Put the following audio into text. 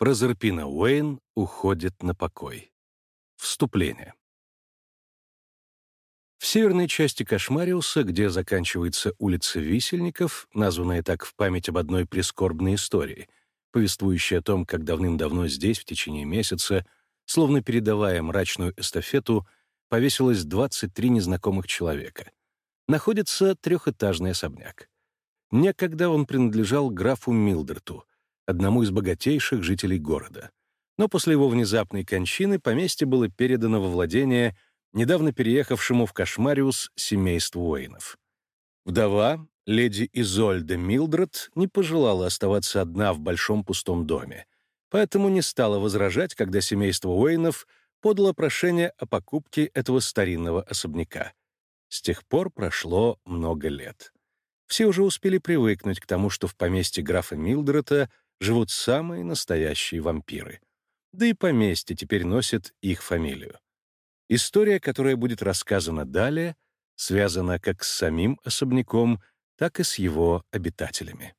Прозерпина Уэйн уходит на покой. Вступление. В северной части Кошмариуса, где заканчивается улица Висельников, названная так в память об одной прискорбной истории, повествующей о том, как давным-давно здесь, в течение месяца, словно передавая мрачную эстафету, повесилось 23 незнакомых человека, находится трехэтажный особняк. Некогда он принадлежал графу Милдерту, одному из богатейших жителей города. Но после его внезапной кончины поместье было передано во владение недавно переехавшему в Кошмариус семейству Уэйнов. Вдова, леди Изольда Милдред, не пожелала оставаться одна в большом пустом доме, поэтому не стала возражать, когда семейство Уэйнов подало прошение о покупке этого старинного особняка. С тех пор прошло много лет. Все уже успели привыкнуть к тому, что в поместье графа Милдрета живут самые настоящие вампиры. Да и поместье теперь носит их фамилию. История, которая будет рассказана далее, связана как с самим особняком, так и с его обитателями.